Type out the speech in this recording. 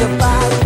your body.